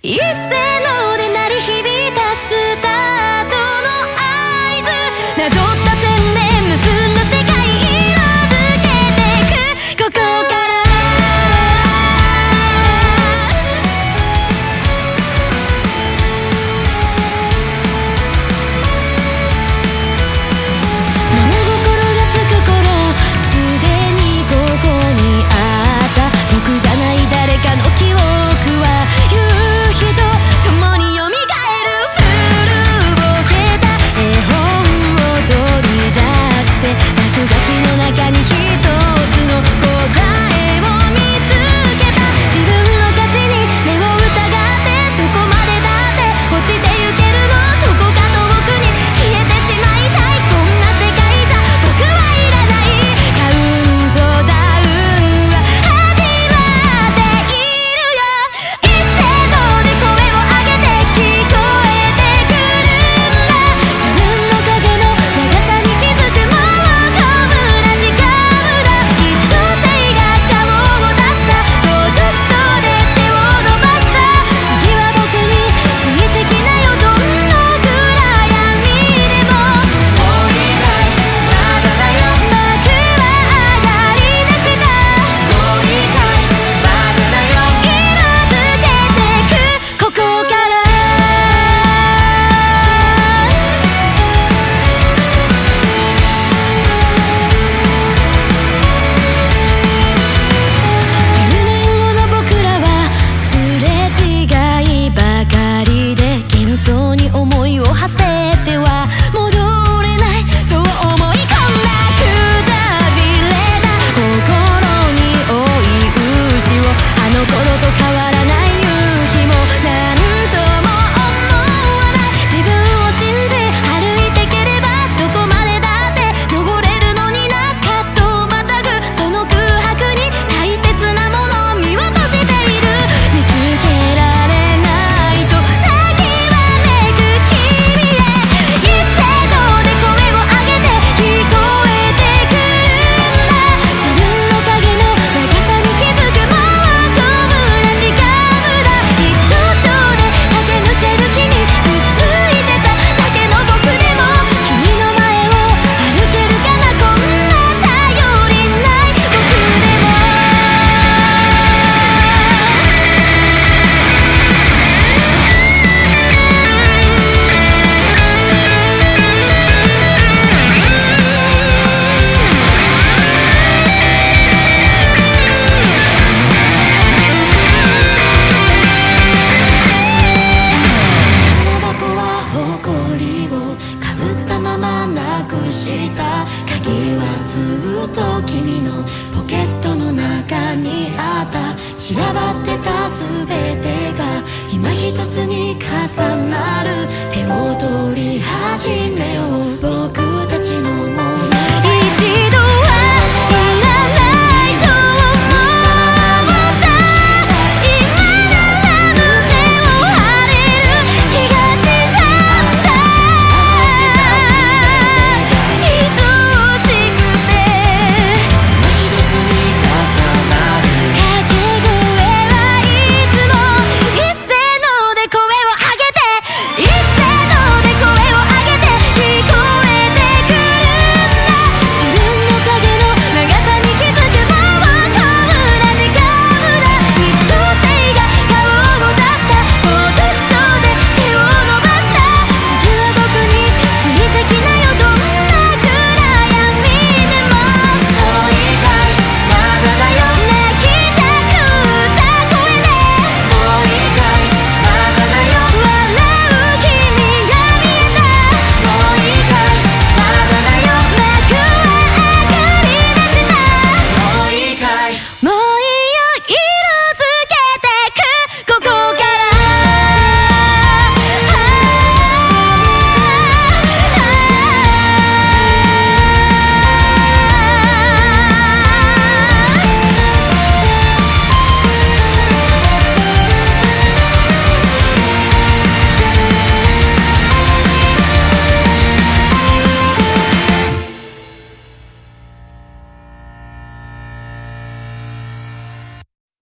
You said と君のポケットの中にあった。散らばってた全てが今一つに重なる。手を取り始めよう。僕たちの。